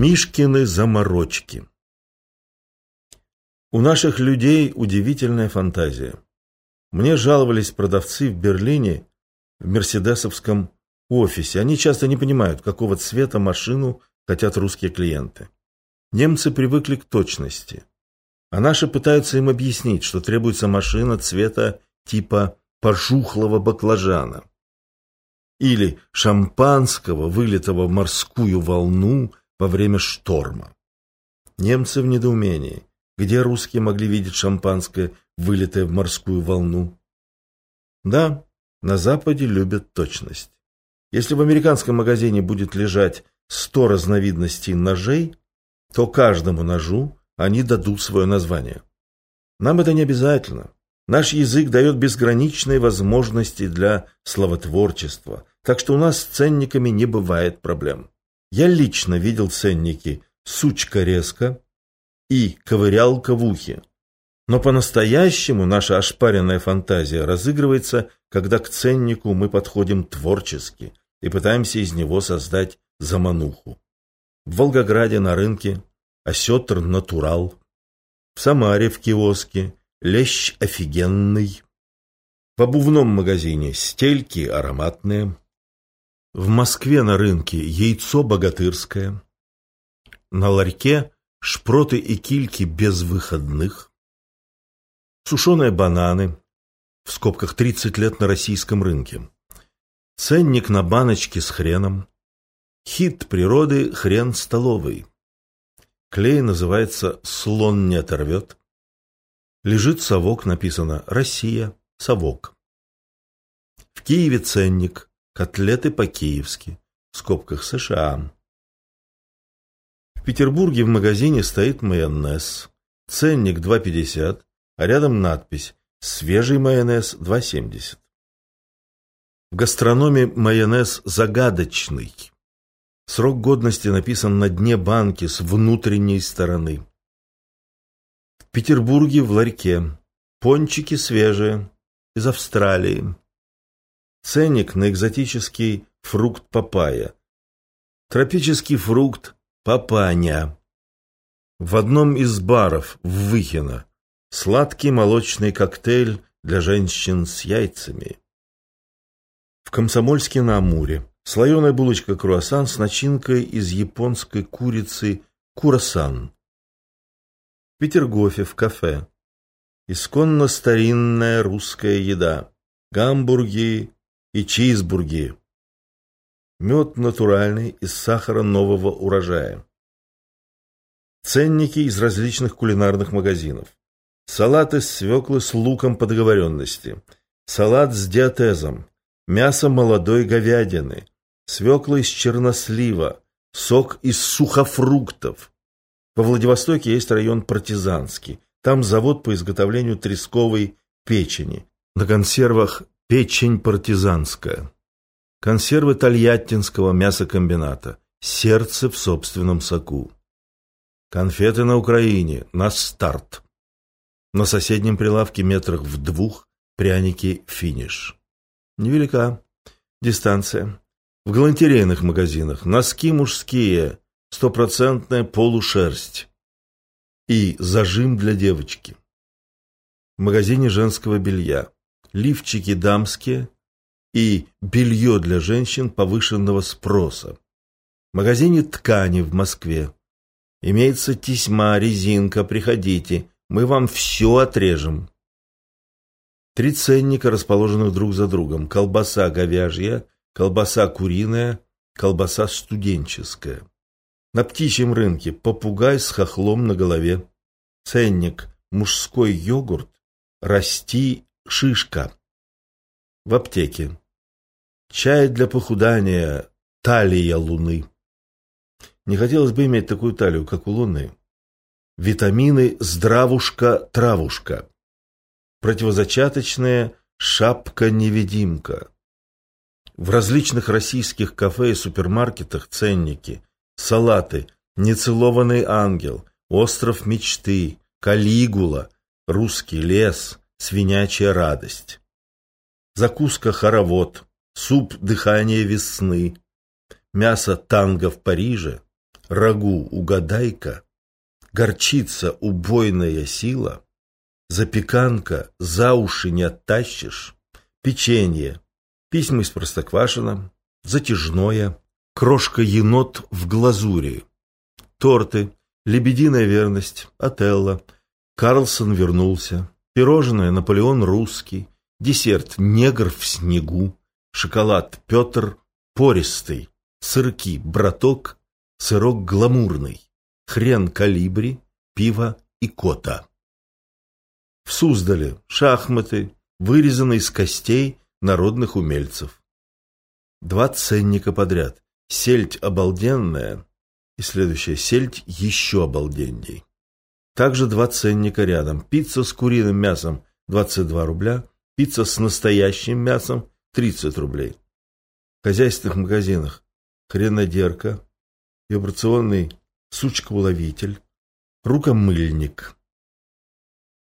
Мишкины заморочки. У наших людей удивительная фантазия. Мне жаловались продавцы в Берлине в мерседесовском офисе. Они часто не понимают, какого цвета машину хотят русские клиенты. Немцы привыкли к точности. А наши пытаются им объяснить, что требуется машина цвета типа пожухлого баклажана. Или шампанского, вылитого в морскую волну во время шторма. Немцы в недоумении. Где русские могли видеть шампанское, вылитое в морскую волну? Да, на Западе любят точность. Если в американском магазине будет лежать 100 разновидностей ножей, то каждому ножу они дадут свое название. Нам это не обязательно. Наш язык дает безграничные возможности для словотворчества, так что у нас с ценниками не бывает проблем. Я лично видел ценники «сучка-резка» и «ковырялка в ухе». Но по-настоящему наша ошпаренная фантазия разыгрывается, когда к ценнику мы подходим творчески и пытаемся из него создать замануху. В Волгограде на рынке осетр натурал, в Самаре в киоске лещ офигенный, в обувном магазине стельки ароматные, в Москве на рынке яйцо богатырское. На ларьке шпроты и кильки без выходных. Сушеные бананы. В скобках 30 лет на российском рынке. Ценник на баночки с хреном. Хит природы хрен столовый. Клей называется «Слон не оторвет». Лежит совок, написано «Россия, совок». В Киеве ценник Котлеты по-киевски. В скобках США. В Петербурге в магазине стоит майонез. Ценник 2,50, а рядом надпись «Свежий майонез 2,70». В гастрономе майонез загадочный. Срок годности написан на дне банки с внутренней стороны. В Петербурге в ларьке. Пончики свежие, из Австралии. Ценник на экзотический фрукт папайя. Тропический фрукт папаня. В одном из баров в Выхино сладкий молочный коктейль для женщин с яйцами. В Комсомольске на Амуре слоеная булочка-круассан с начинкой из японской курицы курасан. В Петергофе в кафе исконно старинная русская еда. Гамбурги, и чизбурги. Мед натуральный из сахара нового урожая. Ценники из различных кулинарных магазинов. Салат из свеклы с луком по договоренности. Салат с диатезом. Мясо молодой говядины. Свекла из чернослива. Сок из сухофруктов. Во Владивостоке есть район партизанский. Там завод по изготовлению тресковой печени. На консервах Печень партизанская. Консервы Тольяттинского мясокомбината. Сердце в собственном соку. Конфеты на Украине. На старт. На соседнем прилавке метрах в двух пряники финиш. Невелика дистанция. В галантерейных магазинах носки мужские, стопроцентная полушерсть и зажим для девочки. В магазине женского белья лифчики дамские и белье для женщин повышенного спроса. В магазине ткани в Москве. Имеется тесьма, резинка, приходите, мы вам все отрежем. Три ценника, расположенных друг за другом. Колбаса говяжья, колбаса куриная, колбаса студенческая. На птичьем рынке попугай с хохлом на голове. Ценник мужской йогурт, расти шишка. В аптеке. Чай для похудания. Талия луны. Не хотелось бы иметь такую талию, как у луны. Витамины здравушка-травушка. Противозачаточная шапка-невидимка. В различных российских кафе и супермаркетах ценники, салаты, нецелованный ангел, остров мечты, калигула, русский лес, свинячья радость. Закуска хоровод, суп дыхание весны, мясо танго в Париже, рагу угадайка, горчица убойная сила, запеканка за уши не оттащишь, печенье, письма из простоквашина, затяжное, крошка енот в глазури, торты, лебединая верность, Отелло, Карлсон вернулся, пирожное Наполеон русский, десерт негр в снегу, шоколад Петр пористый, сырки браток, сырок гламурный, хрен калибри, пиво и кота. В Суздале шахматы, вырезанные из костей народных умельцев. Два ценника подряд. Сельдь обалденная и следующая сельдь еще обалденней. Также два ценника рядом. Пицца с куриным мясом 22 рубля, пицца с настоящим мясом 30 рублей. В хозяйственных магазинах хренодерка, вибрационный сучка-уловитель, рукомыльник.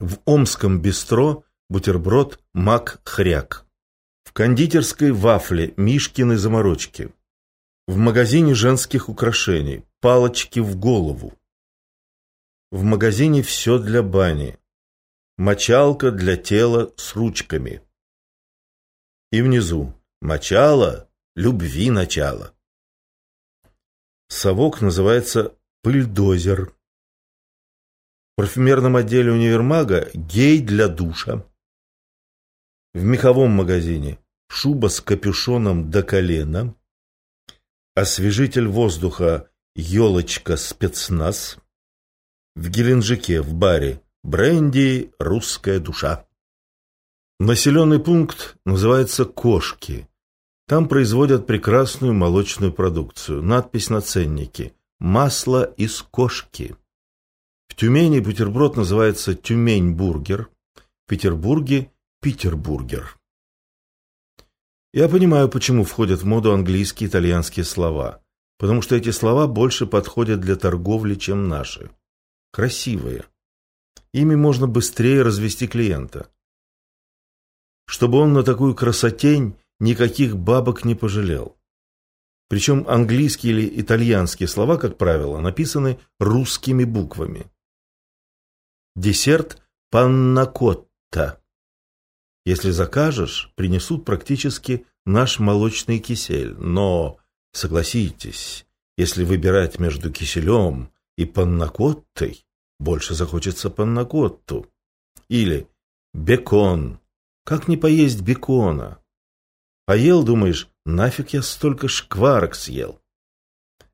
В Омском бистро бутерброд мак-хряк. В кондитерской вафли Мишкины заморочки. В магазине женских украшений палочки в голову. В магазине все для бани. Мочалка для тела с ручками. И внизу мочало, любви начало. Совок называется пыльдозер. В парфюмерном отделе универмага гей для душа. В меховом магазине шуба с капюшоном до колена. Освежитель воздуха елочка спецназ. В Геленджике в баре бренди русская душа. Населенный пункт называется Кошки. Там производят прекрасную молочную продукцию. Надпись на ценнике «Масло из кошки». В Тюмени бутерброд называется «Тюмень-бургер», в Петербурге «Питербургер». Я понимаю, почему входят в моду английские и итальянские слова, потому что эти слова больше подходят для торговли, чем наши. Красивые. Ими можно быстрее развести клиента. Чтобы он на такую красотень никаких бабок не пожалел. Причем английские или итальянские слова, как правило, написаны русскими буквами. Десерт паннакотта. Если закажешь, принесут практически наш молочный кисель. Но, согласитесь, если выбирать между киселем и паннакоттой, больше захочется паннакотту. Или бекон. Как не поесть бекона? Поел, думаешь, нафиг я столько шкварок съел?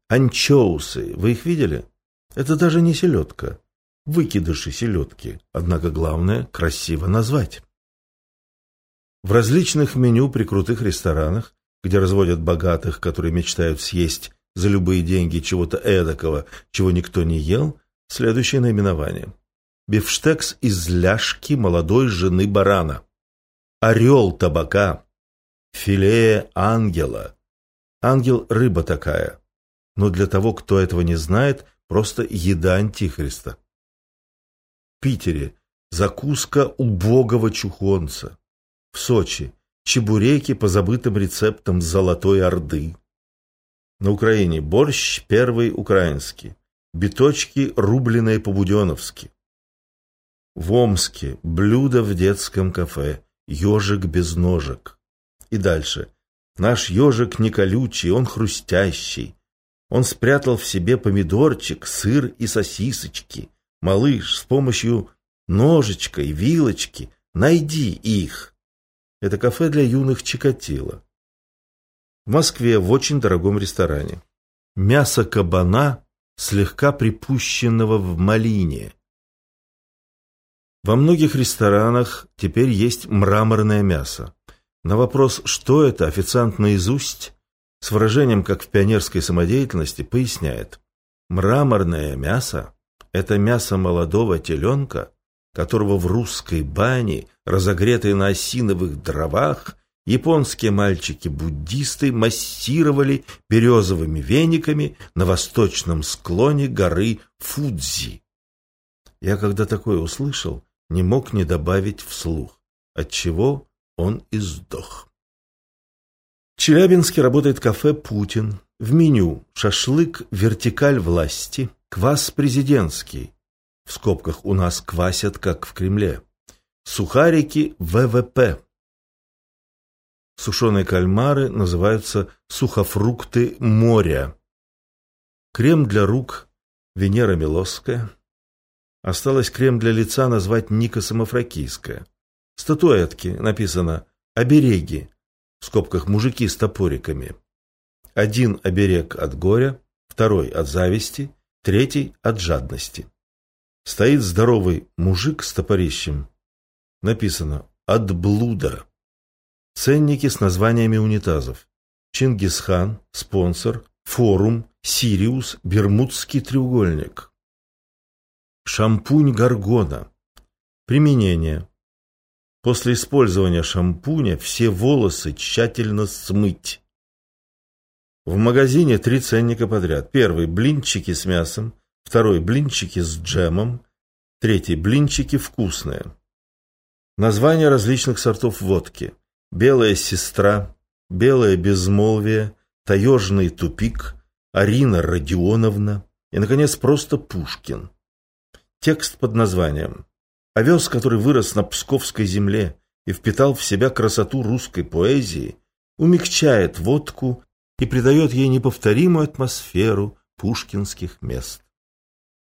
Анчоусы, вы их видели? Это даже не селедка. Выкидыши селедки. Однако главное – красиво назвать. В различных меню при крутых ресторанах, где разводят богатых, которые мечтают съесть за любые деньги чего-то эдакого, чего никто не ел, следующее наименование. Бифштекс из ляжки молодой жены барана. Орел табака. Филе ангела. Ангел – рыба такая. Но для того, кто этого не знает, просто еда антихриста. В Питере закуска убогого чухонца. В Сочи чебуреки по забытым рецептам Золотой Орды. На Украине борщ первый украинский. Биточки рубленые по-буденовски. В Омске блюдо в детском кафе. Ежик без ножек. И дальше. Наш ежик не колючий, он хрустящий. Он спрятал в себе помидорчик, сыр и сосисочки. Малыш, с помощью ножичка и вилочки найди их. Это кафе для юных Чикатило. В Москве в очень дорогом ресторане. Мясо кабана, слегка припущенного в малине. Во многих ресторанах теперь есть мраморное мясо. На вопрос, что это, официант наизусть, с выражением, как в пионерской самодеятельности, поясняет. Мраморное мясо – это мясо молодого теленка, которого в русской бане, разогретой на осиновых дровах, японские мальчики-буддисты массировали березовыми вениками на восточном склоне горы Фудзи. Я когда такое услышал, не мог не добавить вслух, отчего он и сдох. В Челябинске работает кафе «Путин». В меню шашлык «Вертикаль власти», квас президентский. В скобках у нас квасят, как в Кремле. Сухарики ВВП. Сушеные кальмары называются сухофрукты моря. Крем для рук Венера Милосская. Осталось крем для лица назвать Ника Самофракийская. Статуэтки написано «Обереги», в скобках «Мужики с топориками». Один оберег от горя, второй от зависти, третий от жадности. Стоит здоровый мужик с топорищем. Написано «От блуда». Ценники с названиями унитазов. Чингисхан, спонсор, форум, Сириус, Бермудский треугольник. Шампунь Гаргона. Применение. После использования шампуня все волосы тщательно смыть. В магазине три ценника подряд. Первый – блинчики с мясом. Второй – блинчики с джемом. Третий – блинчики вкусные. Названия различных сортов водки. Белая сестра, белое безмолвие, таежный тупик, Арина Родионовна и, наконец, просто Пушкин. Текст под названием Овес, который вырос на Псковской земле и впитал в себя красоту русской поэзии, умягчает водку и придает ей неповторимую атмосферу пушкинских мест.